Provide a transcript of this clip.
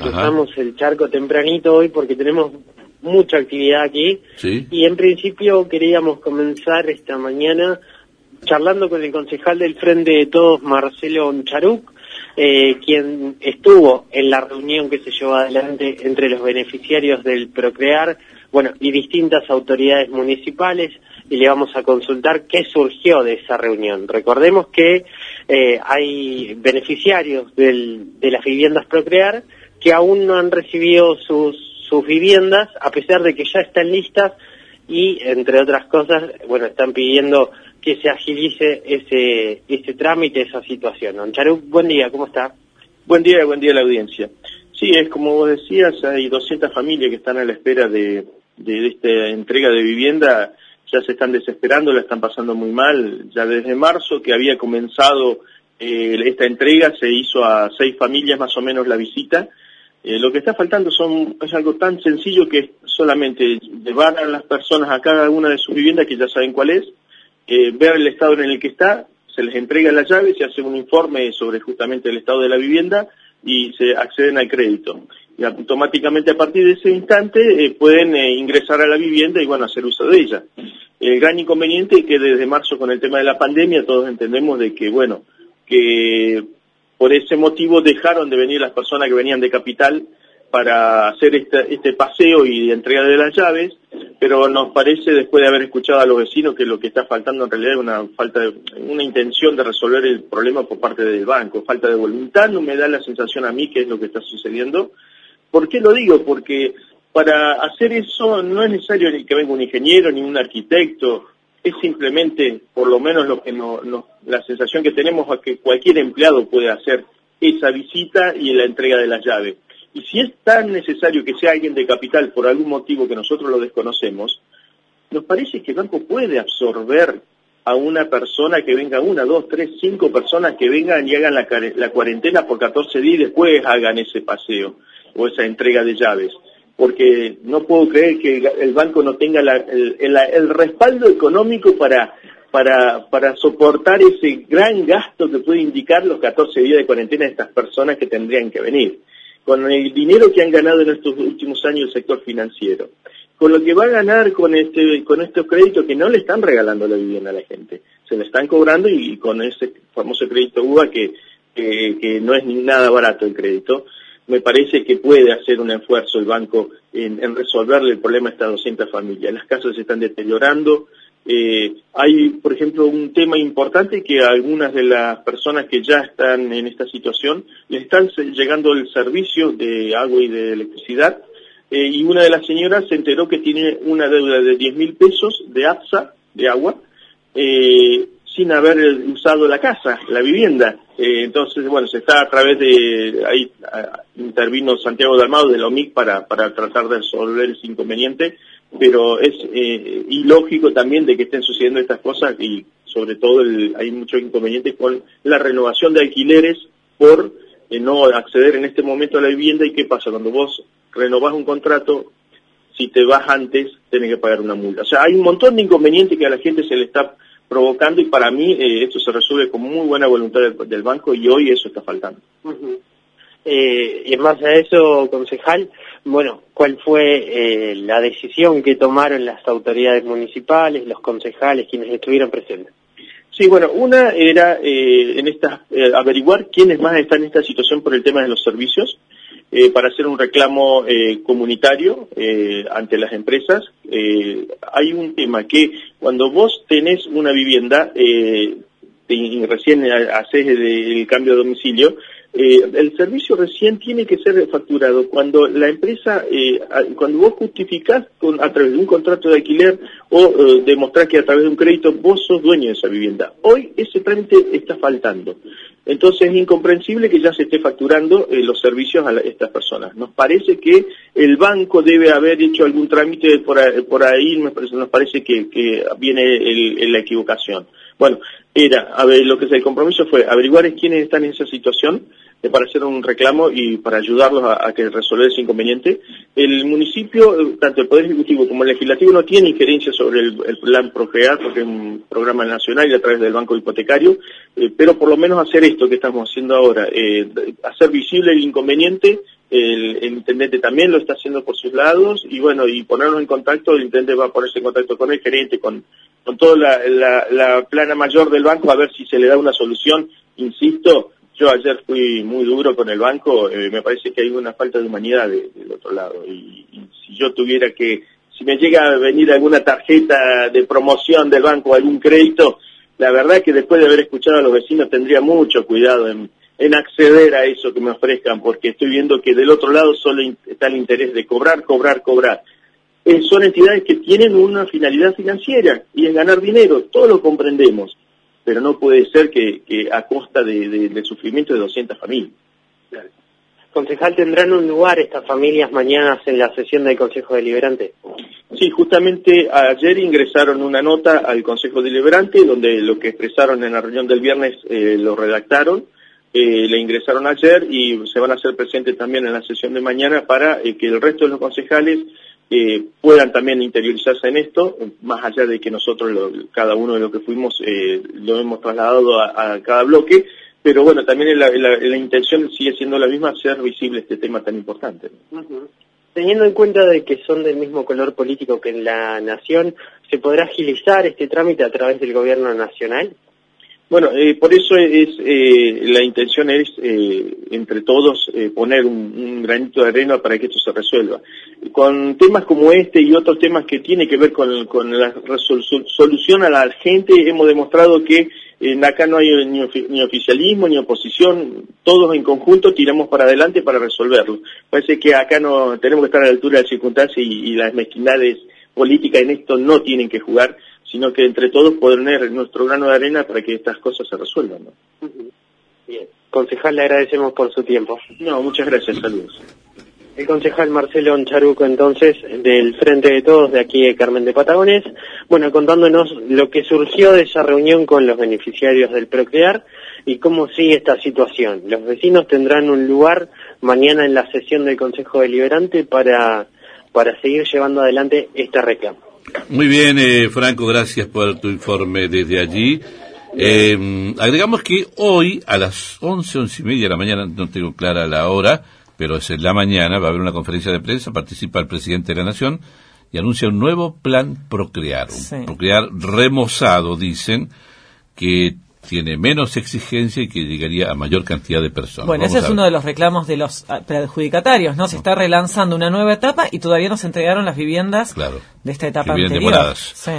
cruzamos el charco tempranito hoy porque tenemos mucha actividad aquí. Y en principio queríamos comenzar esta mañana charlando con el concejal del Frente de Todos, Marcelo Charuc, eh, quien estuvo en la reunión que se llevó adelante entre los beneficiarios del Procrear, bueno, y distintas autoridades municipales, y le vamos a consultar qué surgió de esa reunión. Recordemos que eh, hay beneficiarios del, de las viviendas Procrear que aún no han recibido sus sus viviendas, a pesar de que ya están listas y, entre otras cosas, bueno, están pidiendo que se agilice ese, ese trámite, esa situación. Don Charuc, buen día, ¿cómo está? Buen día, buen día a la audiencia. Sí, es como vos decías, hay 200 familias que están a la espera de, de, esta entrega de vivienda, ya se están desesperando, la están pasando muy mal. Ya desde marzo que había comenzado eh, esta entrega, se hizo a seis familias más o menos la visita, eh, lo que está faltando son, es algo tan sencillo que es solamente llevar a las personas a cada una de sus viviendas, que ya saben cuál es, eh, ver el estado en el que está, se les entrega la llave, se hace un informe sobre justamente el estado de la vivienda y se acceden al crédito. Y automáticamente a partir de ese instante eh, pueden ingresar a la vivienda y bueno, hacer uso de ella. El gran inconveniente es que desde marzo con el tema de la pandemia todos entendemos de que bueno, que por ese motivo dejaron de venir las personas que venían de capital para hacer este, este paseo y entrega de las llaves, pero nos parece, después de haber escuchado a los vecinos, que lo que está faltando en realidad es una falta de, una intención de resolver el problema por parte del banco, falta de voluntad, no me da la sensación a mí que es lo que está sucediendo. ¿Por qué lo digo? Porque para hacer eso no es necesario que venga un ingeniero ni un arquitecto es simplemente, por lo menos lo que no, la sensación que tenemos es que cualquier empleado puede hacer esa visita y la entrega de las llaves. Y si es tan necesario que sea alguien de capital por algún motivo que nosotros lo desconocemos, nos parece que el banco puede absorber a una persona que venga, una, dos, tres, cinco personas que vengan y hagan la, la cuarentena por 14 días y después hagan ese paseo o esa entrega de llaves porque no puedo creer que el banco no tenga el, respaldo económico para, para, para soportar ese gran gasto que puede indicar los 14 días de cuarentena de estas personas que tendrían que venir, con el dinero que han ganado en estos últimos años el sector financiero, con lo que va a ganar con este con estos créditos que no le están regalando la vivienda a la gente, se le están cobrando y, con ese famoso crédito UBA que, que no es ni nada barato el crédito, me parece que puede hacer un esfuerzo el banco en, resolverle el problema a estas 200 familias. Las casas se están deteriorando. Eh, hay, por ejemplo, un tema importante que a algunas de las personas que ya están en esta situación les están llegando el servicio de agua y de electricidad eh, y una de las señoras se enteró que tiene una deuda de 10 mil pesos de APSA, de agua, eh, sin haber usado la casa, la vivienda. Eh, entonces, bueno, se está a través de, ahí intervino Santiago Dalmado de la OMIC para, para tratar de resolver ese inconveniente, pero es eh, ilógico también de que estén sucediendo estas cosas y sobre todo hay muchos inconvenientes con la renovación de alquileres por eh, no acceder en este momento a la vivienda y qué pasa cuando vos renovás un contrato si te vas antes tenés que pagar una multa. O sea, hay un montón de inconvenientes que a la gente se le está provocando y para mí eh, esto se resuelve con muy buena voluntad del, banco y hoy eso está faltando. eh, y en base a eso, concejal, bueno, ¿cuál fue eh, la decisión que tomaron las autoridades municipales, los concejales, quienes estuvieron presentes? Sí, bueno, una era eh, en esta, averiguar quiénes más están en esta situación por el tema de los servicios, eh, para hacer un reclamo eh, comunitario eh, ante las empresas. hay un tema que cuando vos tenés una vivienda y recién haces el cambio de domicilio, eh, el servicio recién tiene que ser facturado cuando la empresa, eh, cuando vos justificás con, a través de un contrato de alquiler o eh, demostrar que a través de un crédito vos sos dueño de esa vivienda. Hoy ese trámite está faltando. Entonces es incomprensible que ya se esté facturando los servicios a estas personas. Nos parece que el banco debe haber hecho algún trámite por, ahí, nos parece, que, viene la equivocación. Bueno, era, a ver, lo que es el compromiso fue averiguar quiénes están en esa situación eh, para hacer un reclamo y para ayudarlos a, que resolver ese inconveniente. El municipio, eh, tanto el Poder Ejecutivo como el Legislativo, no tiene injerencia sobre el, plan Procrear, porque es un programa nacional y a través del Banco Hipotecario, eh, pero por lo menos hacer esto que estamos haciendo ahora, hacer visible el inconveniente el, intendente también lo está haciendo por sus lados y bueno, y ponernos en contacto, el intendente va a ponerse en contacto con el gerente, con, con toda la, plana mayor del banco a ver si se le da una solución. Insisto, yo ayer fui muy duro con el banco, eh, me parece que hay una falta de humanidad del otro lado y, si yo tuviera que, si me llega a venir alguna tarjeta de promoción del banco, algún crédito, la verdad es que después de haber escuchado a los vecinos tendría mucho cuidado en en acceder a eso que me ofrezcan, porque estoy viendo que del otro lado solo está el interés de cobrar, cobrar, cobrar. Eh, son entidades que tienen una finalidad financiera y es ganar dinero, todos lo comprendemos, pero no puede ser que, a costa del sufrimiento de 200 familias. Concejal, ¿tendrán un lugar estas familias mañana en la sesión del Consejo Deliberante? Sí, justamente ayer ingresaron una nota al Consejo Deliberante donde lo que expresaron en la reunión del viernes eh, lo redactaron eh, le ingresaron ayer y se van a hacer presentes también en la sesión de mañana para eh, que el resto de los concejales eh, puedan también interiorizarse en esto, más allá de que nosotros, cada uno de los que fuimos, lo hemos trasladado a, cada bloque, pero bueno, también la, intención sigue siendo la misma, hacer visible este tema tan importante. Teniendo en cuenta de que son del mismo color político que en la nación, ¿se podrá agilizar este trámite a través del gobierno nacional? Bueno, eh, por eso es eh, la intención es eh, entre todos poner un, granito de arena para que esto se resuelva. Con temas como este y otros temas que tienen que ver con, la solución a la gente, hemos demostrado que acá no hay ni, oficialismo ni oposición, todos en conjunto tiramos para adelante para resolverlo. Parece que acá no tenemos que estar a la altura de las circunstancias y, y las mezquindades políticas en esto no tienen que jugar sino que entre todos poner nuestro grano de arena para que estas cosas se resuelvan. Bien. Concejal, le agradecemos por su tiempo. No, muchas gracias, saludos. El concejal Marcelo Charuco, entonces, del Frente de Todos de aquí de Carmen de Patagones, bueno, contándonos lo que surgió de esa reunión con los beneficiarios del Procrear y cómo sigue esta situación. Los vecinos tendrán un lugar mañana en la sesión del Consejo Deliberante para, para seguir llevando adelante esta reclamo. Muy bien, eh, Franco, gracias por tu informe desde allí. Eh, agregamos que hoy a las once, once y media de la mañana, no tengo clara la hora, pero es en la mañana, va a haber una conferencia de prensa, participa el presidente de la Nación y anuncia un nuevo plan Procrear, un Procrear remozado, dicen, que tiene menos exigencia y que llegaría a mayor cantidad de personas. Bueno, ese es uno de los reclamos de los ah, adjudicatarios, ¿no? Se está relanzando una nueva etapa y todavía no se entregaron las viviendas de esta etapa anterior. Sí.